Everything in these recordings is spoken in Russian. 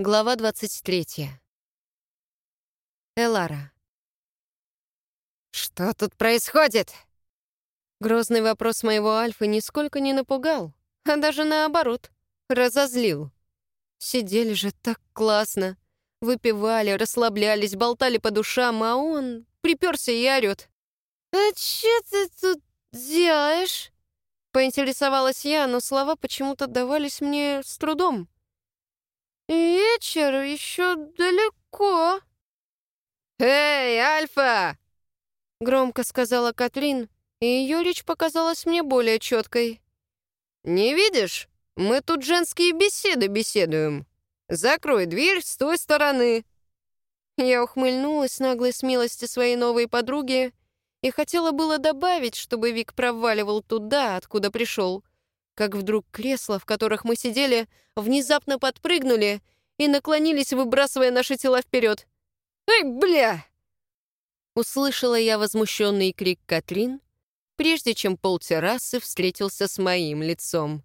Глава 23. Элара. «Что тут происходит?» Грозный вопрос моего Альфы нисколько не напугал, а даже наоборот, разозлил. Сидели же так классно. Выпивали, расслаблялись, болтали по душам, а он приперся и орёт. «А чё ты тут делаешь?» Поинтересовалась я, но слова почему-то давались мне с трудом. «Вечер еще далеко». «Эй, Альфа!» Громко сказала Катрин, и ее речь показалась мне более четкой. «Не видишь? Мы тут женские беседы беседуем. Закрой дверь с той стороны». Я ухмыльнулась наглой смелости своей новой подруги и хотела было добавить, чтобы Вик проваливал туда, откуда пришел, как вдруг кресла, в которых мы сидели, внезапно подпрыгнули и наклонились, выбрасывая наши тела вперед. «Эй, бля!» Услышала я возмущенный крик Катрин, прежде чем пол террасы встретился с моим лицом.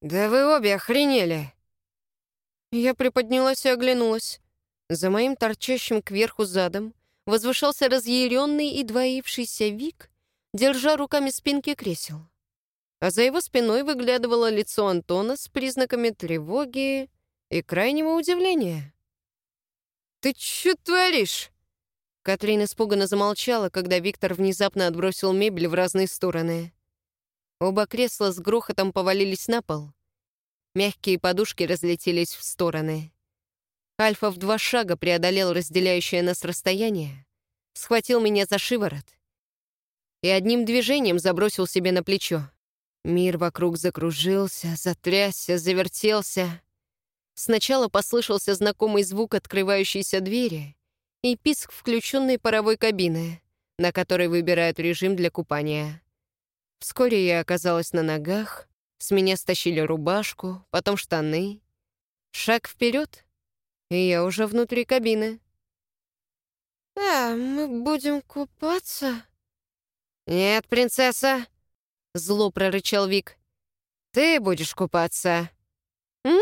«Да вы обе охренели!» Я приподнялась и оглянулась. За моим торчащим кверху задом возвышался разъяренный и двоившийся Вик, держа руками спинки кресел а за его спиной выглядывало лицо Антона с признаками тревоги и крайнего удивления. «Ты что творишь?» Катрин испуганно замолчала, когда Виктор внезапно отбросил мебель в разные стороны. Оба кресла с грохотом повалились на пол. Мягкие подушки разлетелись в стороны. Альфа в два шага преодолел разделяющее нас расстояние, схватил меня за шиворот и одним движением забросил себе на плечо. Мир вокруг закружился, затрясся, завертелся. Сначала послышался знакомый звук открывающейся двери и писк включенной паровой кабины, на которой выбирают режим для купания. Вскоре я оказалась на ногах, с меня стащили рубашку, потом штаны. Шаг вперед, и я уже внутри кабины. «А, мы будем купаться?» «Нет, принцесса», Зло прорычал Вик. «Ты будешь купаться». «М?»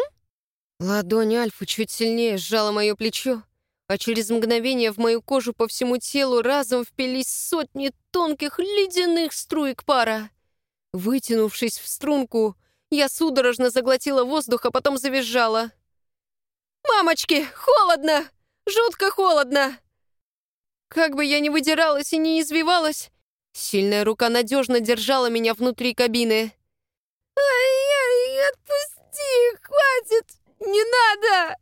Ладонь Альфы чуть сильнее сжала мое плечо, а через мгновение в мою кожу по всему телу разом впились сотни тонких ледяных струек пара. Вытянувшись в струнку, я судорожно заглотила воздух, а потом завизжала. «Мамочки, холодно! Жутко холодно!» Как бы я ни выдиралась и не извивалась, Сильная рука надежно держала меня внутри кабины. «Ай-яй, отпусти! Хватит! Не надо!»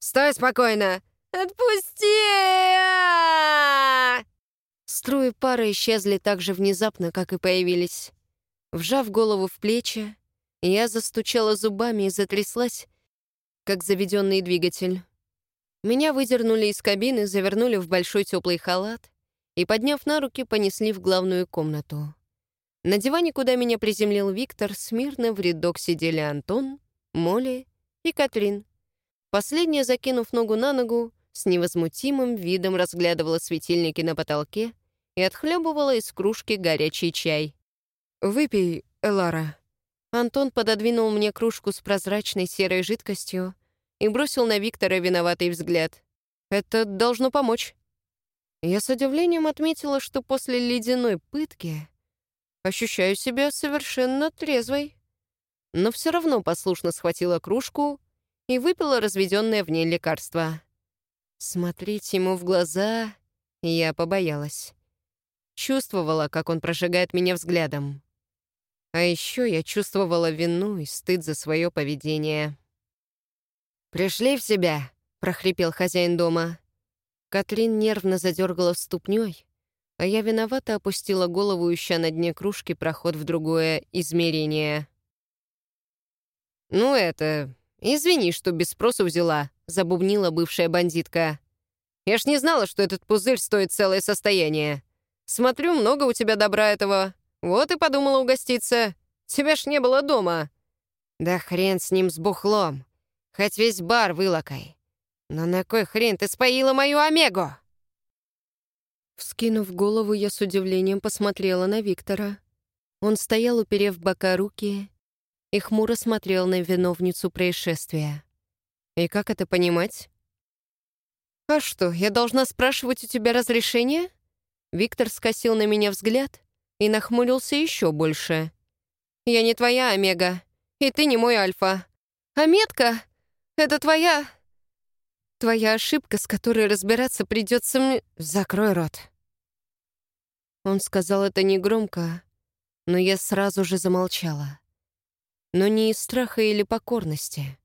«Стой спокойно! Отпусти!» Струи пара исчезли так же внезапно, как и появились. Вжав голову в плечи, я застучала зубами и затряслась, как заведенный двигатель. Меня выдернули из кабины, завернули в большой теплый халат и, подняв на руки, понесли в главную комнату. На диване, куда меня приземлил Виктор, смирно в рядок сидели Антон, Молли и Катрин. Последняя, закинув ногу на ногу, с невозмутимым видом разглядывала светильники на потолке и отхлебывала из кружки горячий чай. «Выпей, Элара». Антон пододвинул мне кружку с прозрачной серой жидкостью и бросил на Виктора виноватый взгляд. «Это должно помочь». Я с удивлением отметила, что после ледяной пытки ощущаю себя совершенно трезвой. Но все равно послушно схватила кружку и выпила разведенное в ней лекарство. Смотреть ему в глаза я побоялась. Чувствовала, как он прожигает меня взглядом. А еще я чувствовала вину и стыд за свое поведение. «Пришли в себя», — прохрипел хозяин дома. Катрин нервно задергала ступней, а я виновато опустила голову, ища на дне кружки проход в другое измерение. «Ну это... Извини, что без спросу взяла», — забубнила бывшая бандитка. «Я ж не знала, что этот пузырь стоит целое состояние. Смотрю, много у тебя добра этого. Вот и подумала угоститься. Тебя ж не было дома». «Да хрен с ним с бухлом. Хоть весь бар вылокай. «Но на кой хрен ты споила мою Омегу?» Вскинув голову, я с удивлением посмотрела на Виктора. Он стоял, уперев бока руки, и хмуро смотрел на виновницу происшествия. И как это понимать? «А что, я должна спрашивать у тебя разрешение?» Виктор скосил на меня взгляд и нахмурился еще больше. «Я не твоя Омега, и ты не мой Альфа. А метка — это твоя... Твоя ошибка, с которой разбираться придется мне... Закрой рот». Он сказал это негромко, но я сразу же замолчала. Но не из страха или покорности.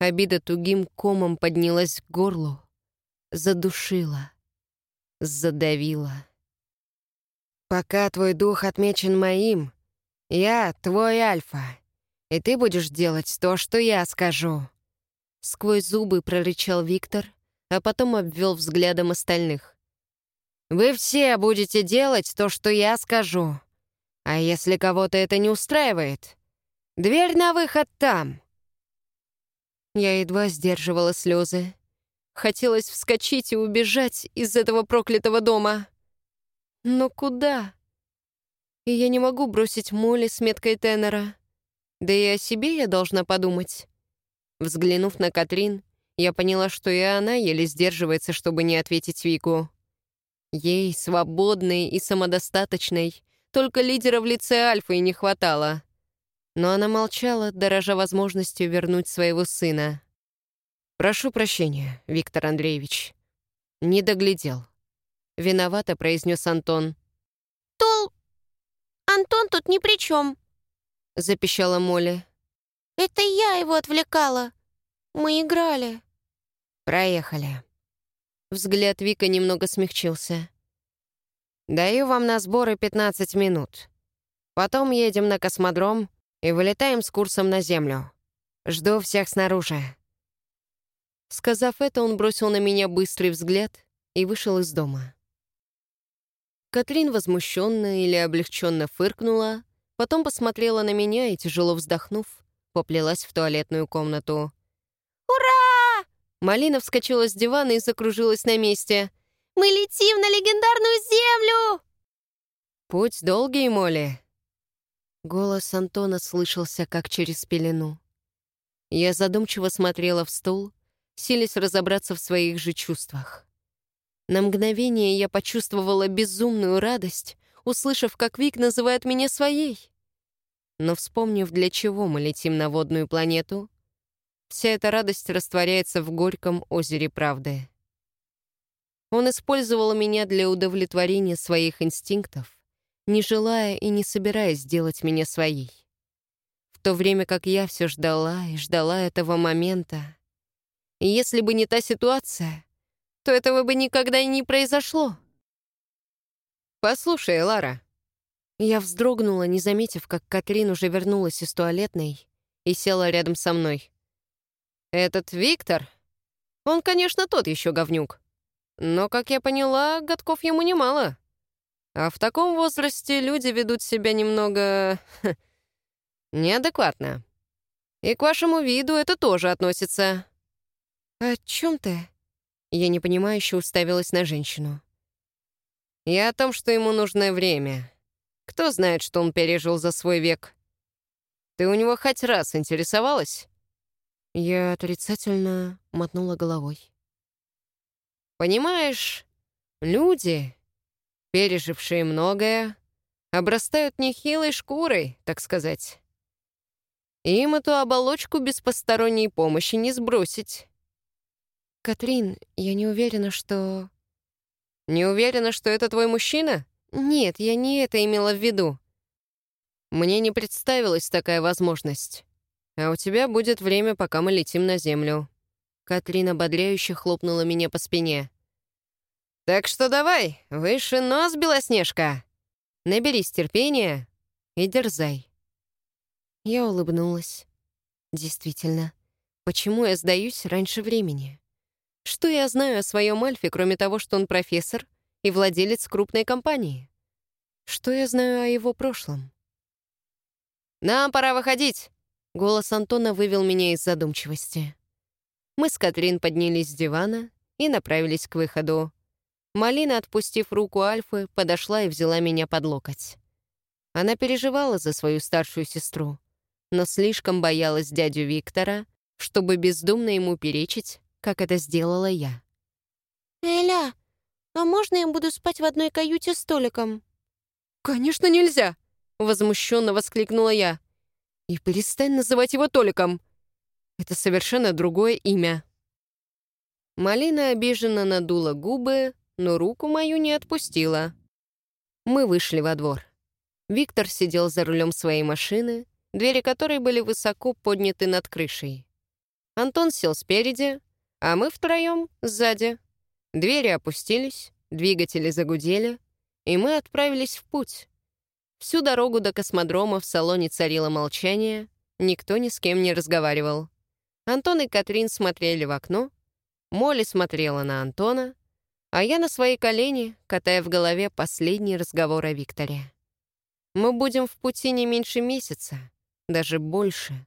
Обида тугим комом поднялась к горлу, задушила, задавила. «Пока твой дух отмечен моим, я твой Альфа, и ты будешь делать то, что я скажу». Сквозь зубы прорычал Виктор, а потом обвел взглядом остальных. «Вы все будете делать то, что я скажу. А если кого-то это не устраивает, дверь на выход там». Я едва сдерживала слезы. Хотелось вскочить и убежать из этого проклятого дома. Но куда? И я не могу бросить Молли с меткой тенора. Да и о себе я должна подумать. Взглянув на Катрин, я поняла, что и она еле сдерживается, чтобы не ответить Вику. Ей, свободной и самодостаточной, только лидера в лице Альфы и не хватало. Но она молчала, дорожа возможностью вернуть своего сына. «Прошу прощения, Виктор Андреевич. Не доглядел». Виновато произнес Антон. «Тол... Антон тут ни при чем», — запищала Молли. «Это я его отвлекала. Мы играли». «Проехали». Взгляд Вика немного смягчился. «Даю вам на сборы 15 минут. Потом едем на космодром и вылетаем с курсом на Землю. Жду всех снаружи». Сказав это, он бросил на меня быстрый взгляд и вышел из дома. Катрин возмущенно или облегченно фыркнула, потом посмотрела на меня и, тяжело вздохнув, поплелась в туалетную комнату. «Ура!» Малина вскочила с дивана и закружилась на месте. «Мы летим на легендарную землю!» «Путь долгий, Молли!» Голос Антона слышался, как через пелену. Я задумчиво смотрела в стол, силясь разобраться в своих же чувствах. На мгновение я почувствовала безумную радость, услышав, как Вик называет меня своей. Но вспомнив, для чего мы летим на водную планету, вся эта радость растворяется в горьком озере правды. Он использовал меня для удовлетворения своих инстинктов, не желая и не собираясь сделать меня своей. В то время как я все ждала и ждала этого момента, и если бы не та ситуация, то этого бы никогда и не произошло. «Послушай, Лара». Я вздрогнула, не заметив, как Катрин уже вернулась из туалетной и села рядом со мной. «Этот Виктор, он, конечно, тот еще говнюк. Но, как я поняла, годков ему немало. А в таком возрасте люди ведут себя немного... неадекватно. И к вашему виду это тоже относится. «О чем ты?» Я непонимающе уставилась на женщину. «Я о том, что ему нужно время. Кто знает, что он пережил за свой век? Ты у него хоть раз интересовалась?» Я отрицательно мотнула головой. «Понимаешь, люди, пережившие многое, обрастают нехилой шкурой, так сказать. Им эту оболочку без посторонней помощи не сбросить. «Катрин, я не уверена, что...» «Не уверена, что это твой мужчина?» «Нет, я не это имела в виду. Мне не представилась такая возможность. А у тебя будет время, пока мы летим на Землю». Катрин ободряюще хлопнула меня по спине. «Так что давай, выше нос, Белоснежка! Наберись терпения и дерзай». Я улыбнулась. Действительно, почему я сдаюсь раньше времени? Что я знаю о своем Альфе, кроме того, что он профессор и владелец крупной компании? Что я знаю о его прошлом? «Нам пора выходить!» Голос Антона вывел меня из задумчивости. Мы с Катрин поднялись с дивана и направились к выходу. Малина, отпустив руку Альфы, подошла и взяла меня под локоть. Она переживала за свою старшую сестру, но слишком боялась дядю Виктора, чтобы бездумно ему перечить, как это сделала я. «Эля, а можно я буду спать в одной каюте с Толиком?» «Конечно нельзя!» — возмущенно воскликнула я. «И перестань называть его Толиком. Это совершенно другое имя». Малина обиженно надула губы, но руку мою не отпустила. Мы вышли во двор. Виктор сидел за рулем своей машины, двери которой были высоко подняты над крышей. Антон сел спереди, а мы втроем — сзади. Двери опустились, двигатели загудели, и мы отправились в путь. Всю дорогу до космодрома в салоне царило молчание, никто ни с кем не разговаривал. Антон и Катрин смотрели в окно, Молли смотрела на Антона, а я на свои колени, катая в голове последний разговор о Викторе. Мы будем в пути не меньше месяца, даже больше,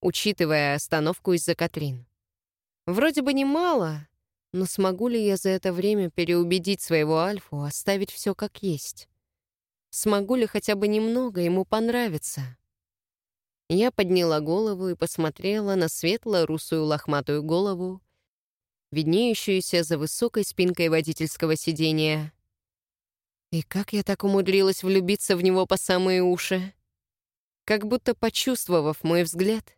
учитывая остановку из-за Катрин. Вроде бы немало, но смогу ли я за это время переубедить своего Альфу оставить все как есть? Смогу ли хотя бы немного ему понравиться? Я подняла голову и посмотрела на светло-русую лохматую голову, виднеющуюся за высокой спинкой водительского сидения. И как я так умудрилась влюбиться в него по самые уши? Как будто почувствовав мой взгляд,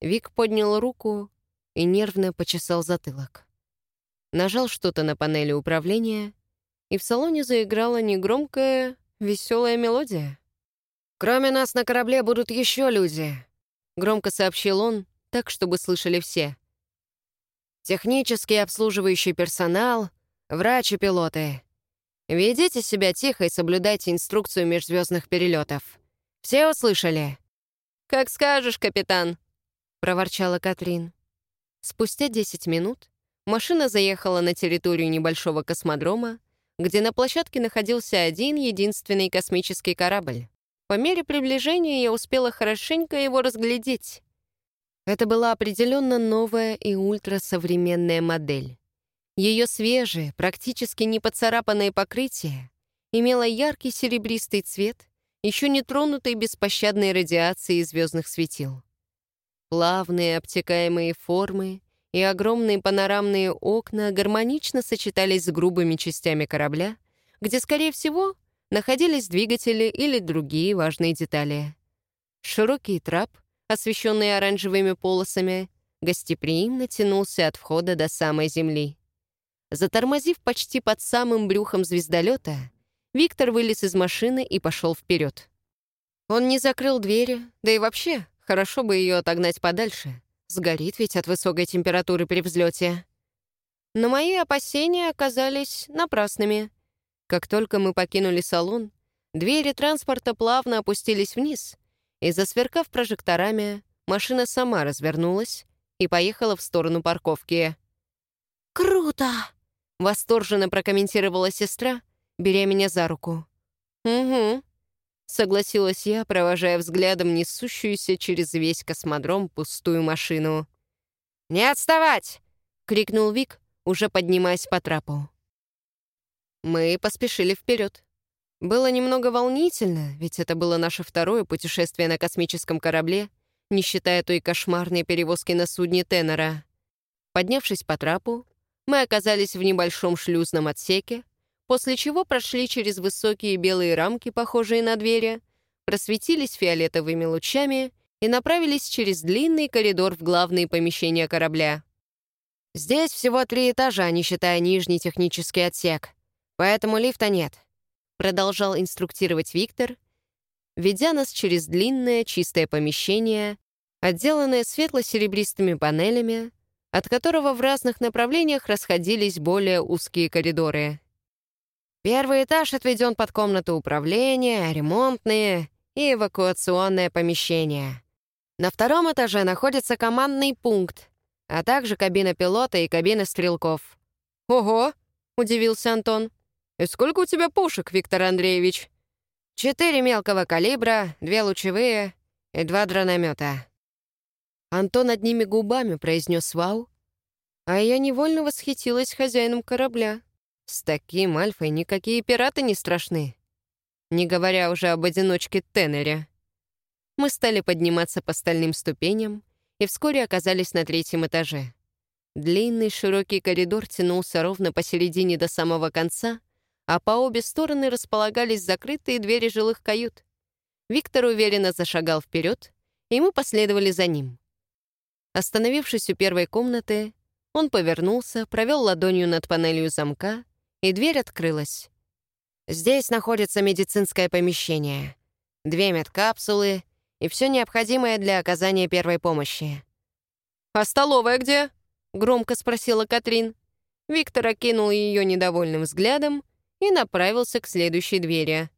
Вик поднял руку и нервно почесал затылок. Нажал что-то на панели управления, и в салоне заиграла негромкая, веселая мелодия. «Кроме нас на корабле будут еще люди», — громко сообщил он, так, чтобы слышали все. Технический обслуживающий персонал, врачи, пилоты. Ведите себя тихо и соблюдайте инструкцию межзвездных перелетов. Все услышали?» «Как скажешь, капитан», — проворчала Катрин. Спустя 10 минут машина заехала на территорию небольшого космодрома, где на площадке находился один единственный космический корабль. По мере приближения я успела хорошенько его разглядеть. Это была определенно новая и ультрасовременная модель. Ее свежее, практически не поцарапанное покрытие имело яркий серебристый цвет, еще не тронутый беспощадной радиацией звездных светил. Плавные обтекаемые формы и огромные панорамные окна гармонично сочетались с грубыми частями корабля, где, скорее всего, находились двигатели или другие важные детали. Широкий трап — освещенный оранжевыми полосами, гостеприимно тянулся от входа до самой земли. Затормозив почти под самым брюхом звездолета, Виктор вылез из машины и пошел вперед. Он не закрыл двери, да и вообще, хорошо бы ее отогнать подальше. Сгорит ведь от высокой температуры при взлете. Но мои опасения оказались напрасными. Как только мы покинули салон, двери транспорта плавно опустились вниз — и, засверкав прожекторами, машина сама развернулась и поехала в сторону парковки. «Круто!» — восторженно прокомментировала сестра, беря меня за руку. «Угу», — согласилась я, провожая взглядом несущуюся через весь космодром пустую машину. «Не отставать!» — крикнул Вик, уже поднимаясь по трапу. Мы поспешили вперед. Было немного волнительно, ведь это было наше второе путешествие на космическом корабле, не считая той кошмарной перевозки на судне Теннера. Поднявшись по трапу, мы оказались в небольшом шлюзном отсеке, после чего прошли через высокие белые рамки, похожие на двери, просветились фиолетовыми лучами и направились через длинный коридор в главные помещения корабля. Здесь всего три этажа, не считая нижний технический отсек, поэтому лифта нет — продолжал инструктировать Виктор, ведя нас через длинное чистое помещение, отделанное светло-серебристыми панелями, от которого в разных направлениях расходились более узкие коридоры. Первый этаж отведен под комнату управления, ремонтные и эвакуационное помещение. На втором этаже находится командный пункт, а также кабина пилота и кабина стрелков. «Ого!» — удивился Антон. «И сколько у тебя пушек, Виктор Андреевич?» «Четыре мелкого калибра, две лучевые и два драномета». Антон одними губами произнес «Вау», а я невольно восхитилась хозяином корабля. С таким альфой никакие пираты не страшны. Не говоря уже об одиночке Теннере. Мы стали подниматься по стальным ступеням, и вскоре оказались на третьем этаже. Длинный широкий коридор тянулся ровно посередине до самого конца, а по обе стороны располагались закрытые двери жилых кают. Виктор уверенно зашагал вперед, и мы последовали за ним. Остановившись у первой комнаты, он повернулся, провел ладонью над панелью замка, и дверь открылась. Здесь находится медицинское помещение. Две медкапсулы и все необходимое для оказания первой помощи. «А столовая где?» — громко спросила Катрин. Виктор окинул ее недовольным взглядом и направился к следующей двери.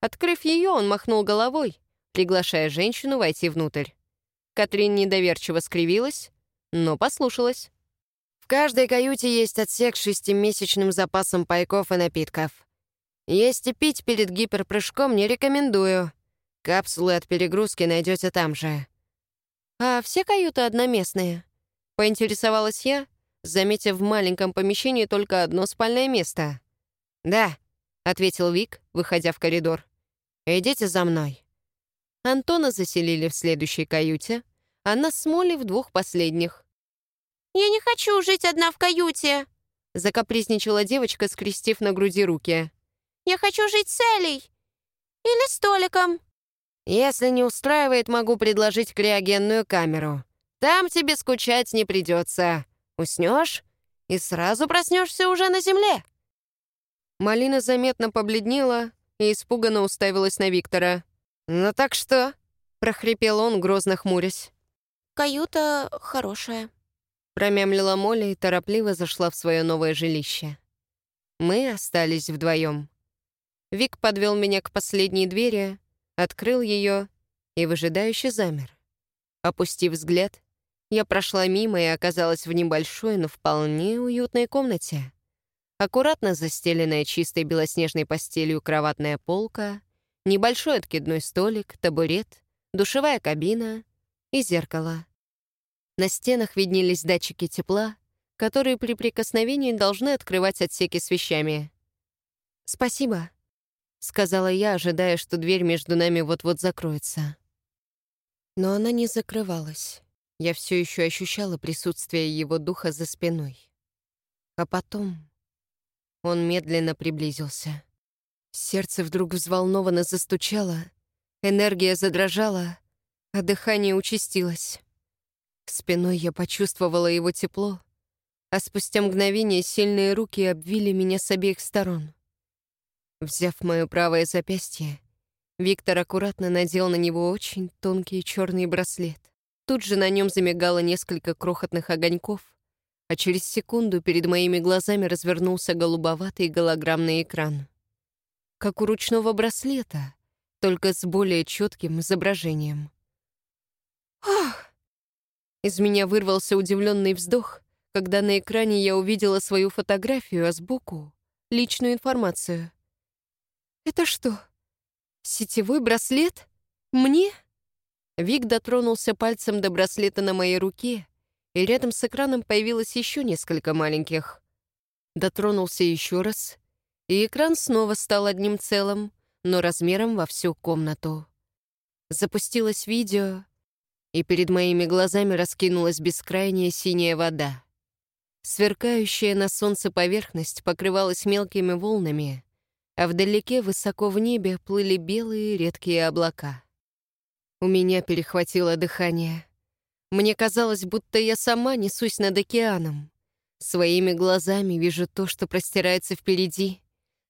Открыв ее, он махнул головой, приглашая женщину войти внутрь. Катрин недоверчиво скривилась, но послушалась. В каждой каюте есть отсек с шестимесячным запасом пайков и напитков. Есть и пить перед гиперпрыжком не рекомендую. Капсулы от перегрузки найдете там же. А все каюты одноместные? Поинтересовалась я, заметив в маленьком помещении только одно спальное место. «Да», — ответил Вик, выходя в коридор. «Идите за мной». Антона заселили в следующей каюте, а нас с Молли в двух последних. «Я не хочу жить одна в каюте!» Закапризничала девочка, скрестив на груди руки. «Я хочу жить с Элей! Или с Толиком!» «Если не устраивает, могу предложить криогенную камеру. Там тебе скучать не придется. Уснешь и сразу проснешься уже на земле». Малина заметно побледнела и испуганно уставилась на Виктора. «Ну так что?» — прохрипел он, грозно хмурясь. «Каюта хорошая», Промямлила Молли и торопливо зашла в свое новое жилище. Мы остались вдвоем. Вик подвел меня к последней двери, открыл ее и выжидающе замер. Опустив взгляд, я прошла мимо и оказалась в небольшой, но вполне уютной комнате. Аккуратно застеленная чистой белоснежной постелью кроватная полка, небольшой откидной столик, табурет, душевая кабина и зеркало. На стенах виднелись датчики тепла, которые при прикосновении должны открывать отсеки с вещами. «Спасибо», — сказала я, ожидая, что дверь между нами вот-вот закроется. Но она не закрывалась. Я все еще ощущала присутствие его духа за спиной. А потом он медленно приблизился. Сердце вдруг взволнованно застучало, энергия задрожала, а дыхание участилось. Спиной я почувствовала его тепло, а спустя мгновение сильные руки обвили меня с обеих сторон. Взяв мое правое запястье, Виктор аккуратно надел на него очень тонкий черный браслет. Тут же на нем замигало несколько крохотных огоньков, а через секунду перед моими глазами развернулся голубоватый голограммный экран. Как у ручного браслета, только с более четким изображением. «Ах!» Из меня вырвался удивленный вздох, когда на экране я увидела свою фотографию, а сбоку — личную информацию. «Это что, сетевой браслет? Мне?» Вик дотронулся пальцем до браслета на моей руке, и рядом с экраном появилось еще несколько маленьких. Дотронулся еще раз, и экран снова стал одним целым, но размером во всю комнату. Запустилось видео, и перед моими глазами раскинулась бескрайняя синяя вода. Сверкающая на солнце поверхность покрывалась мелкими волнами, а вдалеке, высоко в небе, плыли белые редкие облака. У меня перехватило дыхание. Мне казалось, будто я сама несусь над океаном. Своими глазами вижу то, что простирается впереди.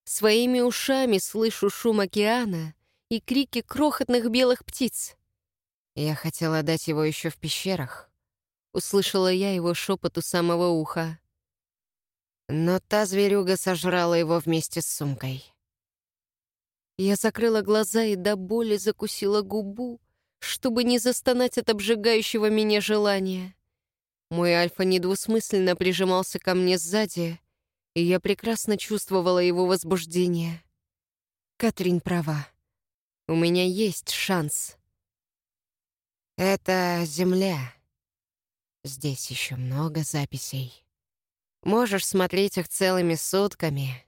Своими ушами слышу шум океана и крики крохотных белых птиц. Я хотела дать его еще в пещерах. Услышала я его шепот у самого уха. Но та зверюга сожрала его вместе с сумкой. Я закрыла глаза и до боли закусила губу, чтобы не застонать от обжигающего меня желания. Мой альфа недвусмысленно прижимался ко мне сзади, и я прекрасно чувствовала его возбуждение. Катрин права. У меня есть шанс. Это Земля. Здесь еще много записей. Можешь смотреть их целыми сутками.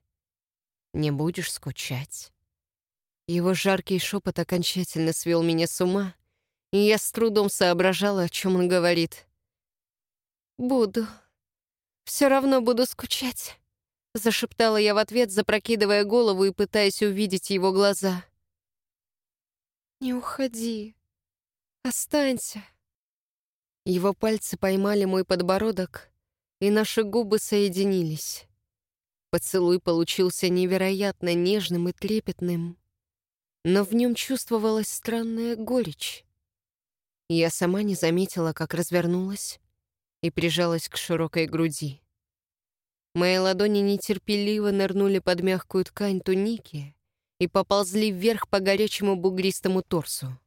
Не будешь скучать. Его жаркий шепот окончательно свел меня с ума, и я с трудом соображала, о чем он говорит. «Буду. Все равно буду скучать», — зашептала я в ответ, запрокидывая голову и пытаясь увидеть его глаза. «Не уходи. Останься». Его пальцы поймали мой подбородок, и наши губы соединились. Поцелуй получился невероятно нежным и трепетным, но в нем чувствовалась странная горечь. Я сама не заметила, как развернулась и прижалась к широкой груди. Мои ладони нетерпеливо нырнули под мягкую ткань туники и поползли вверх по горячему бугристому торсу.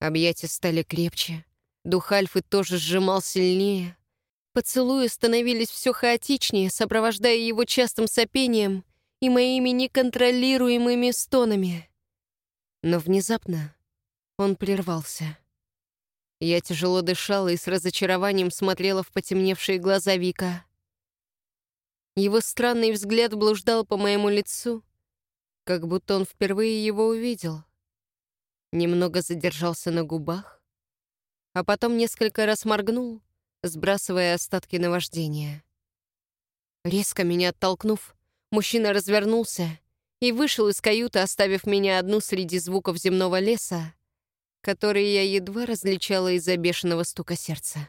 Объятия стали крепче, дух Альфы тоже сжимал сильнее. Поцелуи становились все хаотичнее, сопровождая его частым сопением и моими неконтролируемыми стонами. Но внезапно он прервался. Я тяжело дышала и с разочарованием смотрела в потемневшие глаза Вика. Его странный взгляд блуждал по моему лицу, как будто он впервые его увидел. Немного задержался на губах, а потом несколько раз моргнул, сбрасывая остатки наваждения. Резко меня оттолкнув, мужчина развернулся и вышел из каюты, оставив меня одну среди звуков земного леса, которые я едва различала из-за бешеного стука сердца.